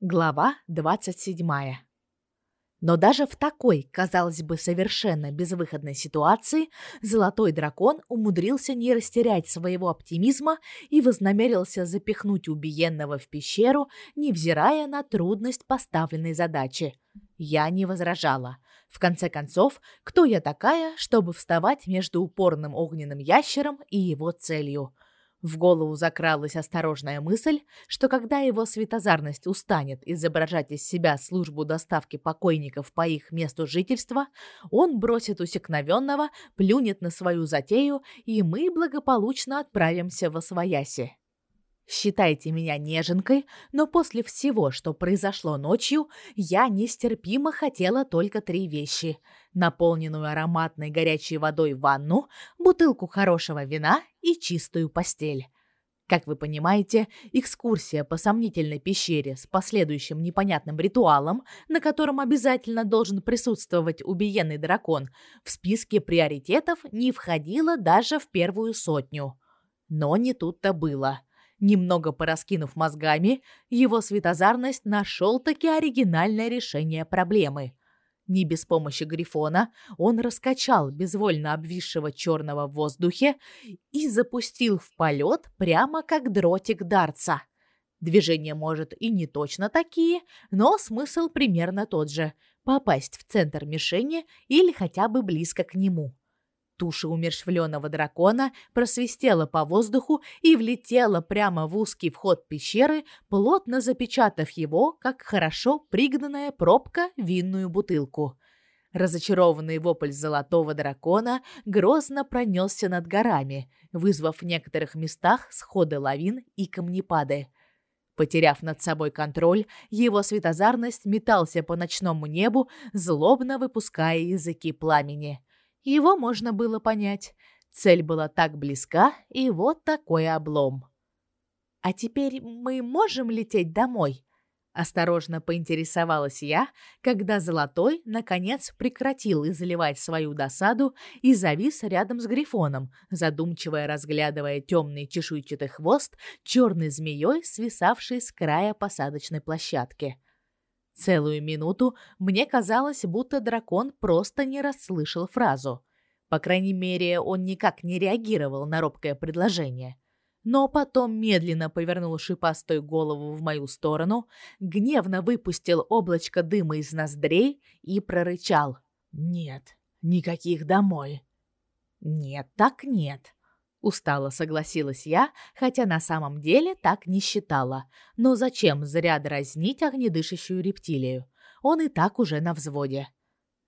Глава 27. Но даже в такой, казалось бы, совершенно безвыходной ситуации Золотой дракон умудрился не растерять своего оптимизма и вознамерился запихнуть убиенного в пещеру, невзирая на трудность поставленной задачи. Я не возражала. В конце концов, кто я такая, чтобы вставать между упорным огненным ящером и его целью? В голову закралась осторожная мысль, что когда его светозарность устанет изображать из себя службу доставки покойников по их месту жительства, он бросит усекновенного, плюнет на свою затею, и мы благополучно отправимся во свояси. Считайте меня неженкой, но после всего, что произошло ночью, я нестерпимо хотела только три вещи: наполненную ароматной горячей водой ванну, бутылку хорошего вина и чистую постель. Как вы понимаете, экскурсия по сомнительной пещере с последующим непонятным ритуалом, на котором обязательно должен присутствовать убиенный дракон, в списке приоритетов не входила даже в первую сотню. Но не тут-то было. Немного пораскинув мозгами, его светозарность нашел-таки оригинальное решение проблемы. Не без помощи Грифона он раскачал безвольно обвисшего черного в воздухе и запустил в полет прямо как дротик дарца. Движения, может, и не точно такие, но смысл примерно тот же – попасть в центр мишени или хотя бы близко к нему. Туша умерщвленного дракона просвистела по воздуху и влетела прямо в узкий вход пещеры, плотно запечатав его, как хорошо пригнанная пробка винную бутылку. Разочарованный вопль золотого дракона грозно пронесся над горами, вызвав в некоторых местах сходы лавин и камнепады. Потеряв над собой контроль, его светозарность метался по ночному небу, злобно выпуская языки пламени. Его можно было понять. Цель была так близка, и вот такой облом. А теперь мы можем лететь домой? Осторожно поинтересовалась я, когда Золотой наконец прекратил изливать свою досаду и завис рядом с Грифоном, задумчиво разглядывая темный чешуйчатый хвост черной змеей, свисавший с края посадочной площадки. Целую минуту мне казалось, будто дракон просто не расслышал фразу. По крайней мере, он никак не реагировал на робкое предложение. Но потом медленно повернул шипастую голову в мою сторону, гневно выпустил облачко дыма из ноздрей и прорычал: "Нет, никаких домой". "Нет, так нет", Устало согласилась я, хотя на самом деле так не считала. Но зачем зря дразнить огнедышащую рептилию? Он и так уже на взводе.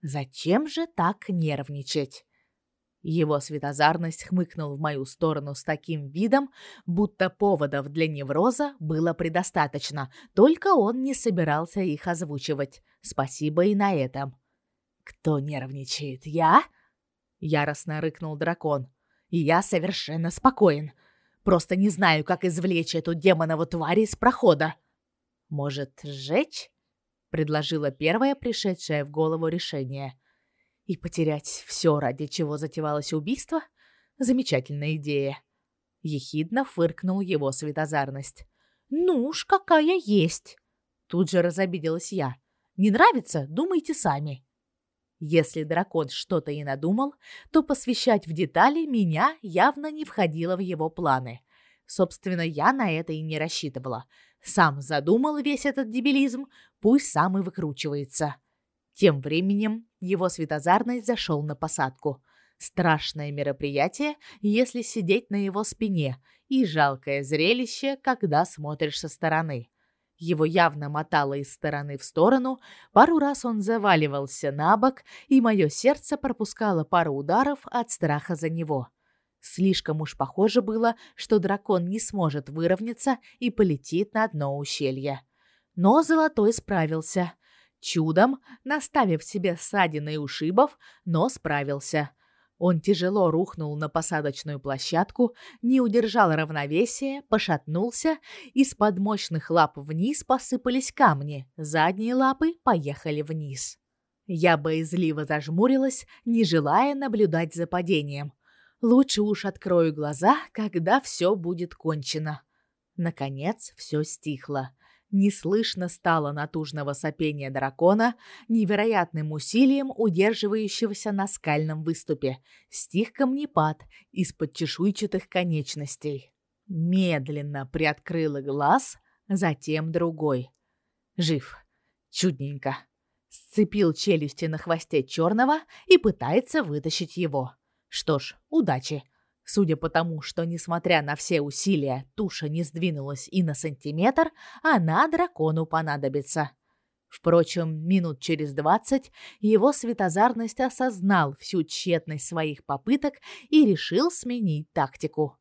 Зачем же так нервничать? Его светозарность хмыкнул в мою сторону с таким видом, будто поводов для невроза было предостаточно, только он не собирался их озвучивать. Спасибо и на этом. Кто нервничает? Я? Яростно рыкнул дракон я совершенно спокоен. Просто не знаю, как извлечь эту демонову тварь из прохода. Может, сжечь? предложила первое пришедшее в голову решение. И потерять все, ради чего затевалось убийство? Замечательная идея. Ехидно фыркнул его светозарность. Ну уж какая есть. Тут же разобиделась я. Не нравится? Думайте сами. Если дракон что-то и надумал, то посвящать в детали меня явно не входило в его планы. Собственно, я на это и не рассчитывала. Сам задумал весь этот дебилизм, пусть сам и выкручивается. Тем временем его светозарность зашел на посадку. Страшное мероприятие, если сидеть на его спине, и жалкое зрелище, когда смотришь со стороны. Его явно мотало из стороны в сторону, пару раз он заваливался на бок, и мое сердце пропускало пару ударов от страха за него. Слишком уж похоже было, что дракон не сможет выровняться и полетит на дно ущелья. Но Золотой справился. Чудом, наставив себе ссадины и ушибов, но справился. Он тяжело рухнул на посадочную площадку, не удержал равновесия, пошатнулся, из-под мощных лап вниз посыпались камни, задние лапы поехали вниз. Я боязливо зажмурилась, не желая наблюдать за падением. Лучше уж открою глаза, когда все будет кончено. Наконец все стихло. Не слышно стало натужного сопения дракона, невероятным усилием удерживающегося на скальном выступе. Стих камнепад из-под чешуйчатых конечностей. Медленно приоткрыла глаз, затем другой. Жив. Чудненько. Сцепил челюсти на хвосте черного и пытается вытащить его. Что ж, удачи. Судя по тому, что, несмотря на все усилия, туша не сдвинулась и на сантиметр, она дракону понадобится. Впрочем, минут через двадцать его светозарность осознал всю тщетность своих попыток и решил сменить тактику.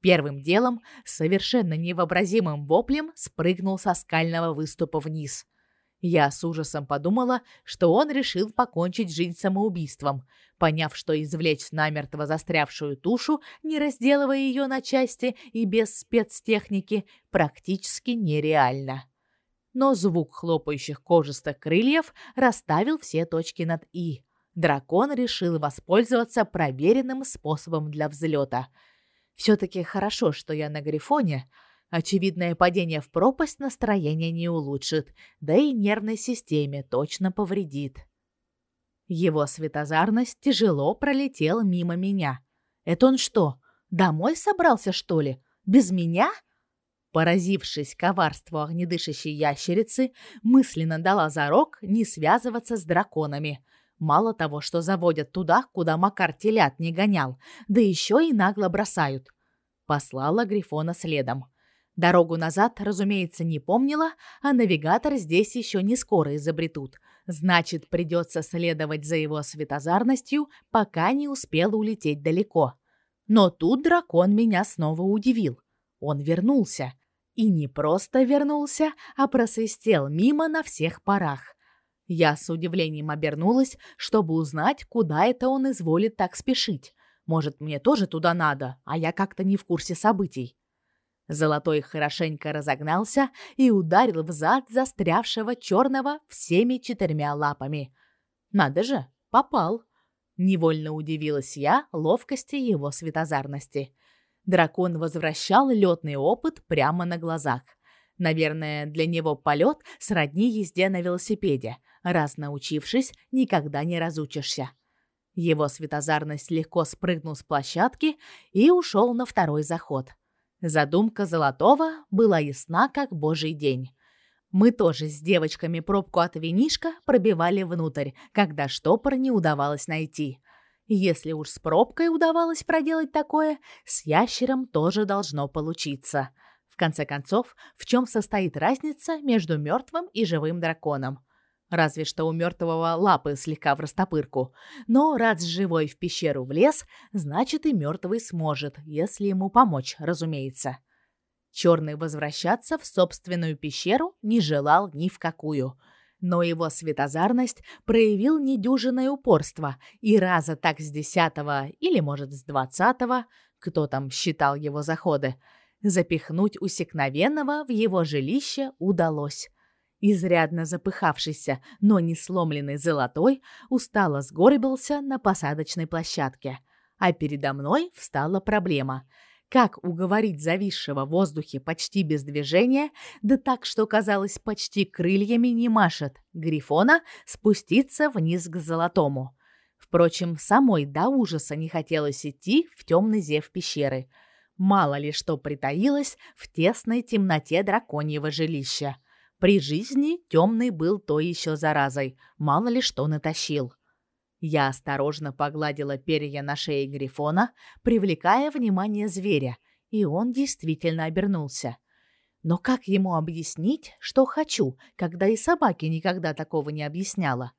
Первым делом, совершенно невообразимым воплем, спрыгнул со скального выступа вниз. Я с ужасом подумала, что он решил покончить жизнь самоубийством, поняв, что извлечь намертво застрявшую тушу, не разделывая ее на части и без спецтехники, практически нереально. Но звук хлопающих кожистых крыльев расставил все точки над «и». Дракон решил воспользоваться проверенным способом для взлета. Все-таки хорошо, что я на Грифоне — Очевидное падение в пропасть настроение не улучшит, да и нервной системе точно повредит. Его светозарность тяжело пролетел мимо меня. Это он что, домой собрался, что ли? Без меня? Поразившись коварству огнедышащей ящерицы, мысленно дала зарок не связываться с драконами. Мало того, что заводят туда, куда Макар телят не гонял, да еще и нагло бросают. Послала Грифона следом. Дорогу назад, разумеется, не помнила, а навигатор здесь еще не скоро изобретут. Значит, придется следовать за его светозарностью, пока не успел улететь далеко. Но тут дракон меня снова удивил. Он вернулся. И не просто вернулся, а просвистел мимо на всех парах. Я с удивлением обернулась, чтобы узнать, куда это он изволит так спешить. Может, мне тоже туда надо, а я как-то не в курсе событий. Золотой хорошенько разогнался и ударил в зад застрявшего черного всеми четырьмя лапами. Надо же, попал. Невольно удивилась я ловкости его светозарности. Дракон возвращал летный опыт прямо на глазах. Наверное, для него полет сродни езде на велосипеде. Раз научившись, никогда не разучишься. Его светозарность легко спрыгнул с площадки и ушел на второй заход. Задумка Золотого была ясна, как божий день. Мы тоже с девочками пробку от винишка пробивали внутрь, когда штопор не удавалось найти. Если уж с пробкой удавалось проделать такое, с ящером тоже должно получиться. В конце концов, в чем состоит разница между мертвым и живым драконом? Разве что у мертвого лапы слегка в растопырку. Но раз живой в пещеру влез, значит и мертвый сможет, если ему помочь, разумеется. Черный возвращаться в собственную пещеру не желал ни в какую. Но его светозарность проявил недюжинное упорство, и раза так с десятого или, может, с двадцатого, кто там считал его заходы, запихнуть усекновенного в его жилище удалось. Изрядно запыхавшийся, но не сломленный золотой, устало сгорбился на посадочной площадке. А передо мной встала проблема. Как уговорить зависшего в воздухе почти без движения, да так, что казалось, почти крыльями не машет, Грифона спуститься вниз к золотому? Впрочем, самой до ужаса не хотелось идти в темный зев пещеры. Мало ли что притаилось в тесной темноте драконьего жилища. При жизни темный был то еще заразой, мало ли что натащил. Я осторожно погладила перья на шее грифона, привлекая внимание зверя, и он действительно обернулся. Но как ему объяснить, что хочу, когда и собаке никогда такого не объясняла?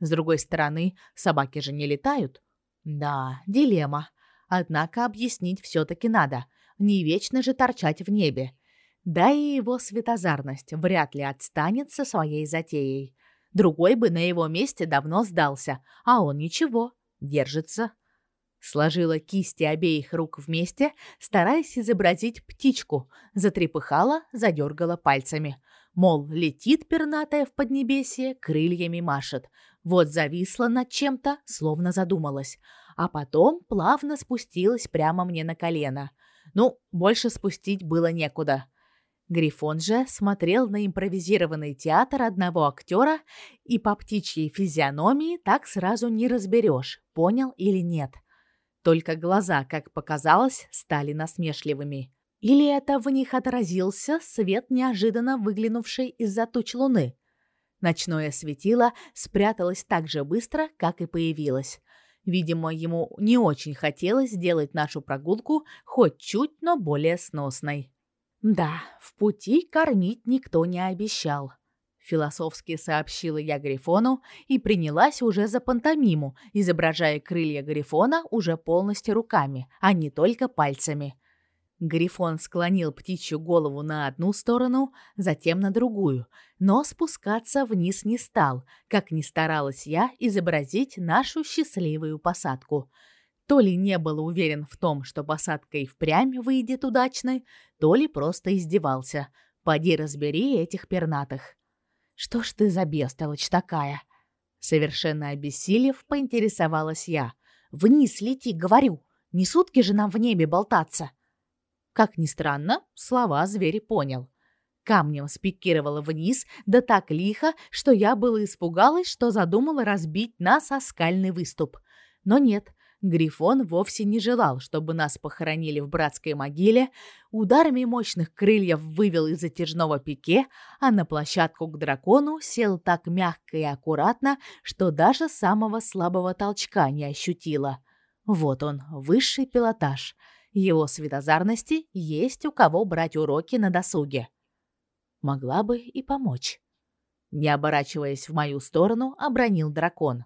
С другой стороны, собаки же не летают. Да, дилемма. Однако объяснить все таки надо. Не вечно же торчать в небе. Да и его светозарность вряд ли отстанет со своей затеей. Другой бы на его месте давно сдался, а он ничего, держится. Сложила кисти обеих рук вместе, стараясь изобразить птичку, затрепыхала, задергала пальцами. Мол, летит пернатая в поднебесье, крыльями машет. Вот зависла над чем-то, словно задумалась. А потом плавно спустилась прямо мне на колено. Ну, больше спустить было некуда. Грифон же смотрел на импровизированный театр одного актера, и по птичьей физиономии так сразу не разберешь, понял или нет. Только глаза, как показалось, стали насмешливыми. Или это в них отразился свет, неожиданно выглянувший из-за туч луны. Ночное светило спряталось так же быстро, как и появилось. Видимо, ему не очень хотелось сделать нашу прогулку хоть чуть, но более сносной. Да, в пути кормить никто не обещал. Философски сообщила я Грифону и принялась уже за пантомиму, изображая крылья Грифона уже полностью руками, а не только пальцами. Грифон склонил птичью голову на одну сторону, затем на другую, но спускаться вниз не стал, как ни старалась я изобразить нашу счастливую посадку. То ли не был уверен в том, что посадка и впрямь выйдет удачной, то ли просто издевался. Поди разбери этих пернатых. Что ж ты за бестолочь такая? Совершенно обессилев, поинтересовалась я. Вниз лети, говорю. Не сутки же нам в небе болтаться. Как ни странно, слова зверь понял. Камнем спикировала вниз, да так лихо, что я было испугалась, что задумала разбить нас о скальный выступ. Но нет, Грифон вовсе не желал, чтобы нас похоронили в братской могиле, ударами мощных крыльев вывел из затяжного пике, а на площадку к дракону сел так мягко и аккуратно, что даже самого слабого толчка не ощутила. Вот он, высший пилотаж — его светозарности есть у кого брать уроки на досуге. Могла бы и помочь. Не оборачиваясь в мою сторону, обронил дракон.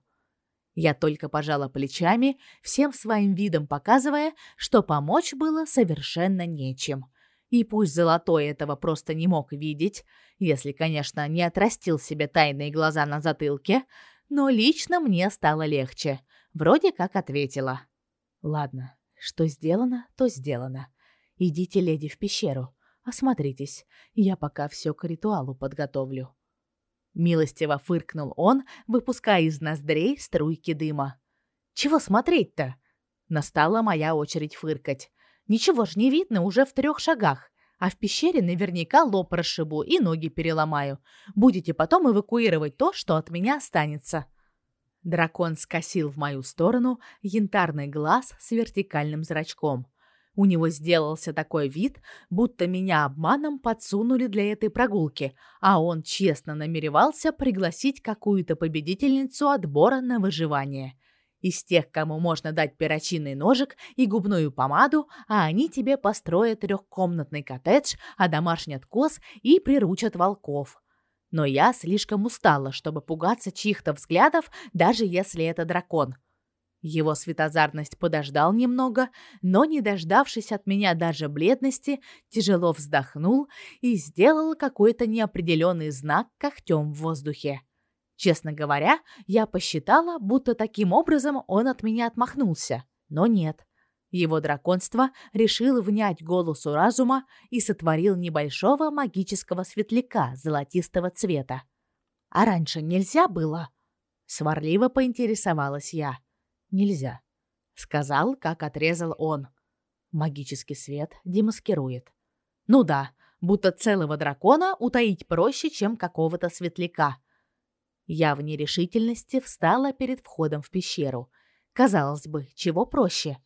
Я только пожала плечами, всем своим видом показывая, что помочь было совершенно нечем. И пусть Золотой этого просто не мог видеть, если, конечно, не отрастил себе тайные глаза на затылке, но лично мне стало легче. Вроде как ответила. Ладно, что сделано, то сделано. Идите, леди, в пещеру. Осмотритесь. Я пока все к ритуалу подготовлю. Милостиво фыркнул он, выпуская из ноздрей струйки дыма. Чего смотреть-то? Настала моя очередь фыркать. Ничего ж не видно уже в трех шагах, а в пещере наверняка лоб расшибу и ноги переломаю. Будете потом эвакуировать то, что от меня останется. Дракон скосил в мою сторону янтарный глаз с вертикальным зрачком. У него сделался такой вид, будто меня обманом подсунули для этой прогулки, а он честно намеревался пригласить какую-то победительницу отбора на выживание. Из тех, кому можно дать перочинный ножик и губную помаду, а они тебе построят трехкомнатный коттедж, а домашний коз и приручат волков но я слишком устала, чтобы пугаться чьих-то взглядов, даже если это дракон. Его светозарность подождал немного, но, не дождавшись от меня даже бледности, тяжело вздохнул и сделал какой-то неопределенный знак когтем в воздухе. Честно говоря, я посчитала, будто таким образом он от меня отмахнулся, но нет. Его драконство решил внять голосу разума и сотворил небольшого магического светляка золотистого цвета. А раньше нельзя было? Сварливо поинтересовалась я. Нельзя, сказал, как отрезал он. Магический свет демаскирует. Ну да, будто целого дракона утаить проще, чем какого-то светляка. Я в нерешительности встала перед входом в пещеру. Казалось бы, чего проще?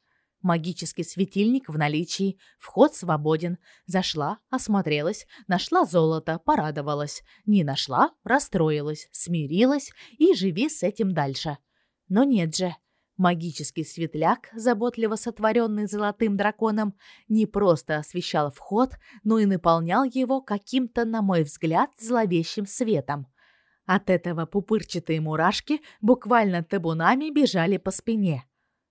Магический светильник в наличии, вход свободен. Зашла, осмотрелась, нашла золото, порадовалась. Не нашла, расстроилась, смирилась и живи с этим дальше. Но нет же. Магический светляк, заботливо сотворенный золотым драконом, не просто освещал вход, но и наполнял его каким-то, на мой взгляд, зловещим светом. От этого пупырчатые мурашки буквально табунами бежали по спине.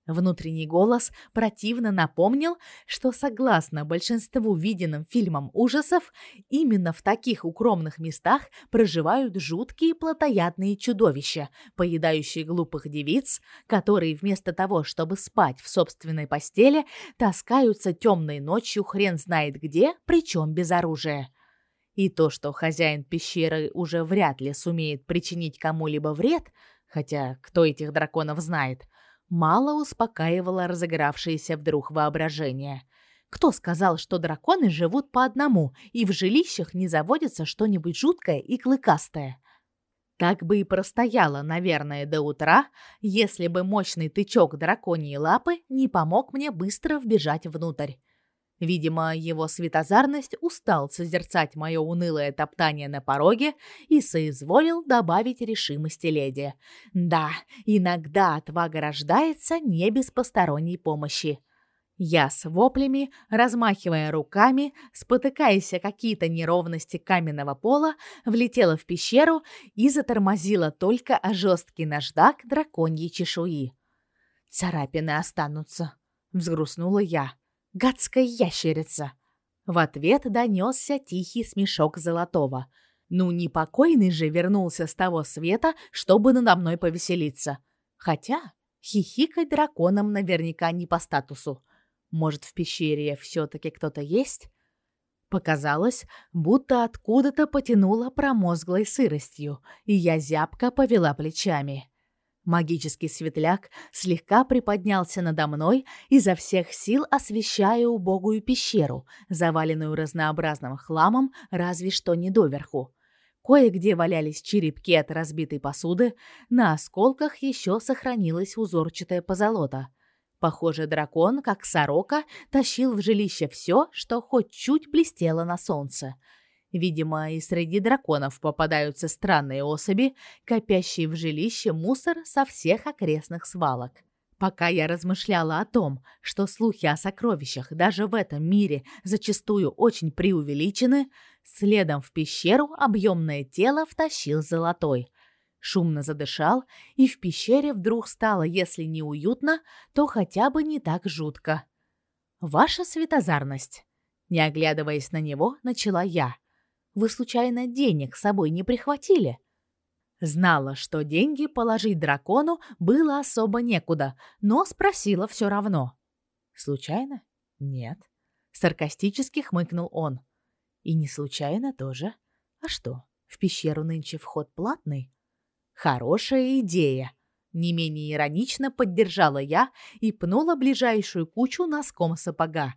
Внутренний голос противно напомнил, что согласно большинству виденным фильмам ужасов, именно в таких укромных местах проживают жуткие плотоядные чудовища, поедающие глупых девиц, которые вместо того, чтобы спать в собственной постели, таскаются темной ночью хрен знает где, причем без оружия. И то, что хозяин пещеры уже вряд ли сумеет причинить кому-либо вред, хотя кто этих драконов знает – мало успокаивало разыгравшееся вдруг воображение. Кто сказал, что драконы живут по одному и в жилищах не заводится что-нибудь жуткое и клыкастое? Так бы и простояла, наверное, до утра, если бы мощный тычок драконьей лапы не помог мне быстро вбежать внутрь. Видимо, его светозарность устал созерцать мое унылое топтание на пороге и соизволил добавить решимости леди. Да, иногда отвага рождается не без посторонней помощи. Я с воплями, размахивая руками, спотыкаясь о какие-то неровности каменного пола, влетела в пещеру и затормозила только о жесткий наждак драконьей чешуи. «Царапины останутся», — взгрустнула я. «Гадская ящерица!» В ответ донесся тихий смешок Золотого. Ну, непокойный же вернулся с того света, чтобы надо мной повеселиться. Хотя хихикать драконом наверняка не по статусу. Может, в пещере все-таки кто-то есть? Показалось, будто откуда-то потянуло промозглой сыростью, и я зябко повела плечами. Магический светляк слегка приподнялся надо мной, изо всех сил освещая убогую пещеру, заваленную разнообразным хламом, разве что не доверху. Кое-где валялись черепки от разбитой посуды, на осколках еще сохранилась узорчатая позолота — Похоже, дракон, как сорока, тащил в жилище все, что хоть чуть блестело на солнце. Видимо, и среди драконов попадаются странные особи, копящие в жилище мусор со всех окрестных свалок. Пока я размышляла о том, что слухи о сокровищах даже в этом мире зачастую очень преувеличены, следом в пещеру объемное тело втащил золотой – шумно задышал, и в пещере вдруг стало, если не уютно, то хотя бы не так жутко. Ваша светозарность, не оглядываясь на него, начала я. Вы случайно денег с собой не прихватили? Знала, что деньги положить дракону было особо некуда, но спросила все равно. Случайно? Нет, саркастически хмыкнул он. И не случайно тоже. А что? В пещеру нынче вход платный? Хорошая идея. Не менее иронично поддержала я и пнула ближайшую кучу носком сапога.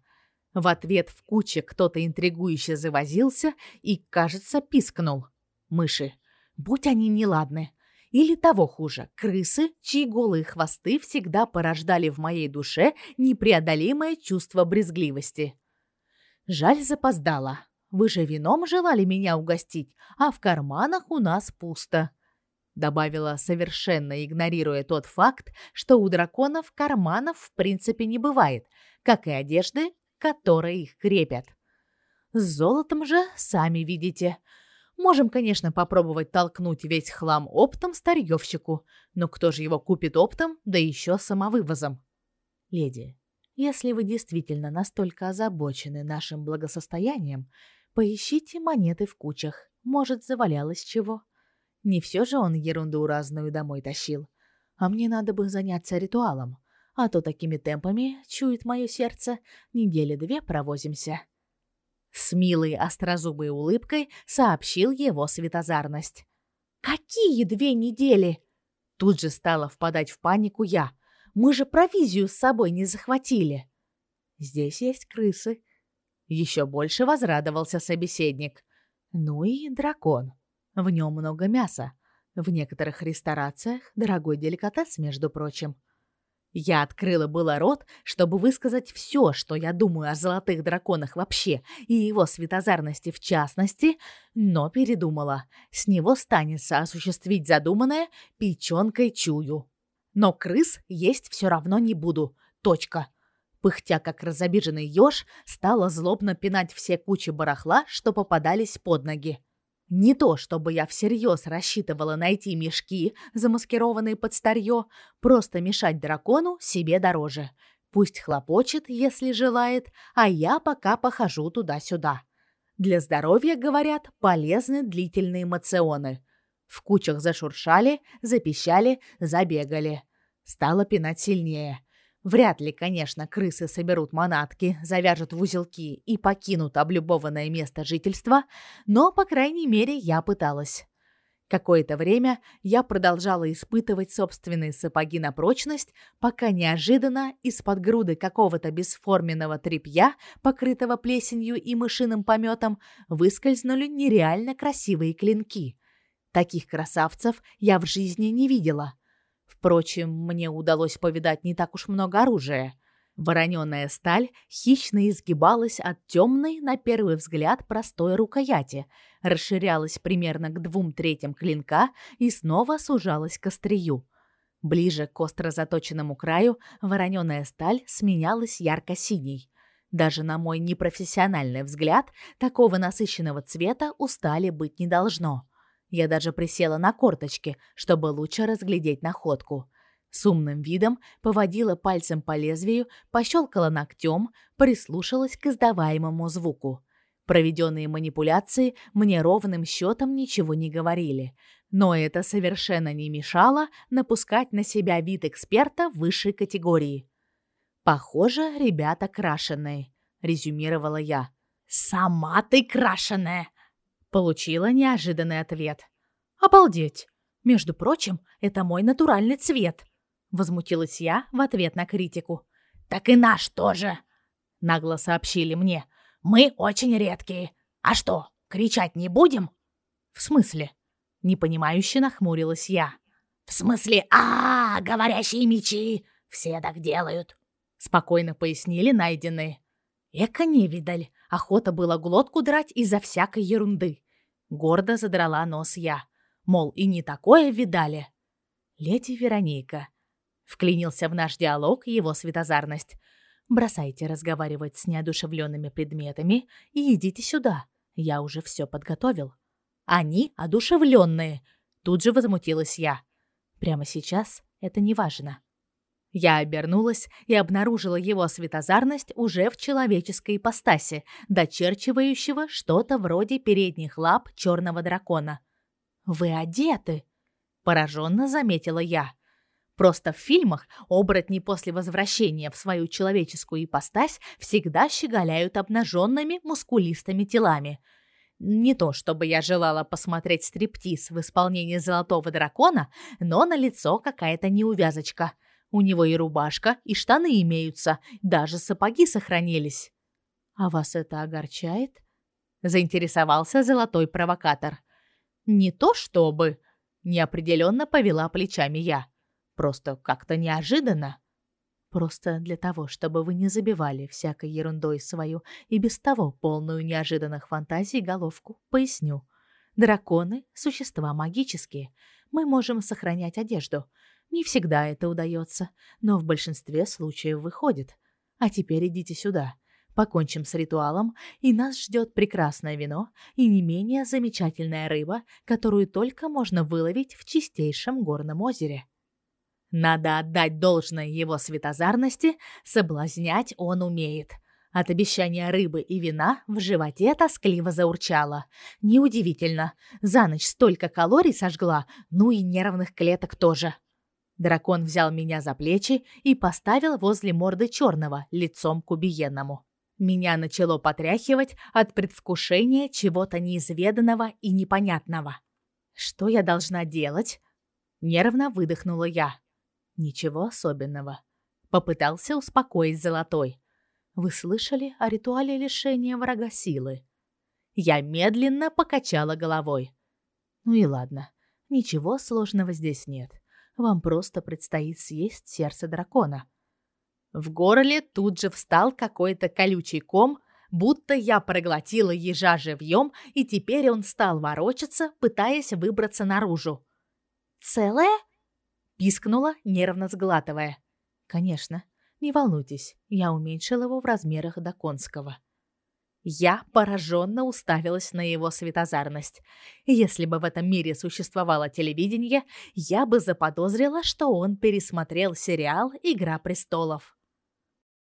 В ответ в куче кто-то интригующе завозился и, кажется, пискнул. Мыши. Будь они неладны. Или того хуже, крысы, чьи голые хвосты всегда порождали в моей душе непреодолимое чувство брезгливости. Жаль, запоздала. Вы же вином желали меня угостить, а в карманах у нас пусто добавила, совершенно игнорируя тот факт, что у драконов карманов в принципе не бывает, как и одежды, которые их крепят. С золотом же сами видите. Можем, конечно, попробовать толкнуть весь хлам оптом старьевщику, но кто же его купит оптом, да еще самовывозом? Леди, если вы действительно настолько озабочены нашим благосостоянием, поищите монеты в кучах. Может, завалялось чего. Не все же он ерунду разную домой тащил. А мне надо бы заняться ритуалом. А то такими темпами, чует мое сердце, недели две провозимся. С милой острозубой улыбкой сообщил его светозарность. «Какие две недели?» Тут же стала впадать в панику я. «Мы же провизию с собой не захватили». «Здесь есть крысы». Еще больше возрадовался собеседник. «Ну и дракон». В нем много мяса. В некоторых ресторациях дорогой деликатес, между прочим. Я открыла было рот, чтобы высказать все, что я думаю о золотых драконах вообще и его светозарности в частности, но передумала. С него станется осуществить задуманное печенкой чую. Но крыс есть все равно не буду. Точка. Пыхтя, как разобиженный еж, стала злобно пинать все кучи барахла, что попадались под ноги. Не то, чтобы я всерьез рассчитывала найти мешки, замаскированные под старье, просто мешать дракону себе дороже. Пусть хлопочет, если желает, а я пока похожу туда-сюда. Для здоровья, говорят, полезны длительные мационы. В кучах зашуршали, запищали, забегали. Стало пинать сильнее. Вряд ли, конечно, крысы соберут манатки, завяжут в узелки и покинут облюбованное место жительства, но, по крайней мере, я пыталась. Какое-то время я продолжала испытывать собственные сапоги на прочность, пока неожиданно из-под груды какого-то бесформенного тряпья, покрытого плесенью и мышиным пометом, выскользнули нереально красивые клинки. Таких красавцев я в жизни не видела. Впрочем, мне удалось повидать не так уж много оружия. Вороненая сталь хищно изгибалась от темной, на первый взгляд, простой рукояти, расширялась примерно к двум третьим клинка и снова сужалась к острию. Ближе к остро заточенному краю вороненая сталь сменялась ярко-синей. Даже на мой непрофессиональный взгляд, такого насыщенного цвета у стали быть не должно. Я даже присела на корточки, чтобы лучше разглядеть находку. С умным видом поводила пальцем по лезвию, пощелкала ногтем, прислушалась к издаваемому звуку. Проведенные манипуляции мне ровным счетом ничего не говорили, но это совершенно не мешало напускать на себя вид эксперта высшей категории. «Похоже, ребята крашеные», — резюмировала я. «Сама ты крашеная!» — получила неожиданный ответ. «Обалдеть! Между прочим, это мой натуральный цвет!» возмутилась я в ответ на критику. Так и наш тоже, нагло сообщили мне. Мы очень редкие. А что, кричать не будем? В смысле? непонимающе нахмурилась я. В смысле, а, -а, -а говорящие мечи, все так делают, спокойно пояснили найденные. Эка не видаль, охота была глотку драть из-за всякой ерунды. Гордо задрала нос я. Мол, и не такое видали. Леди Вероника, Вклинился в наш диалог его светозарность. Бросайте разговаривать с неодушевленными предметами и идите сюда. Я уже все подготовил. Они одушевленные. Тут же возмутилась я. Прямо сейчас это не важно. Я обернулась и обнаружила его светозарность уже в человеческой ипостаси, дочерчивающего что-то вроде передних лап черного дракона. «Вы одеты!» – пораженно заметила я. Просто в фильмах оборотни после возвращения в свою человеческую ипостась всегда щеголяют обнаженными мускулистыми телами. Не то чтобы я желала посмотреть стриптиз в исполнении Золотого дракона, но на лицо какая-то неувязочка. У него и рубашка, и штаны имеются, даже сапоги сохранились. А вас это огорчает? заинтересовался золотой провокатор. Не то чтобы, неопределенно повела плечами я. Просто как-то неожиданно. Просто для того, чтобы вы не забивали всякой ерундой свою и без того полную неожиданных фантазий головку, поясню. Драконы – существа магические. Мы можем сохранять одежду. Не всегда это удается, но в большинстве случаев выходит. А теперь идите сюда. Покончим с ритуалом, и нас ждет прекрасное вино и не менее замечательная рыба, которую только можно выловить в чистейшем горном озере. Надо отдать должное его светозарности, соблазнять он умеет. От обещания рыбы и вина в животе тоскливо заурчало. Неудивительно, за ночь столько калорий сожгла, ну и нервных клеток тоже. Дракон взял меня за плечи и поставил возле морды черного, лицом к убиенному. Меня начало потряхивать от предвкушения чего-то неизведанного и непонятного. Что я должна делать? Нервно выдохнула я. Ничего особенного. Попытался успокоить Золотой. Вы слышали о ритуале лишения врага силы? Я медленно покачала головой. Ну и ладно. Ничего сложного здесь нет. Вам просто предстоит съесть сердце дракона. В горле тут же встал какой-то колючий ком, будто я проглотила ежа живьем, и теперь он стал ворочаться, пытаясь выбраться наружу. «Целое?» пискнула, нервно сглатывая. Конечно, не волнуйтесь, я уменьшила его в размерах до конского. Я пораженно уставилась на его светозарность. Если бы в этом мире существовало телевидение, я бы заподозрила, что он пересмотрел сериал Игра престолов.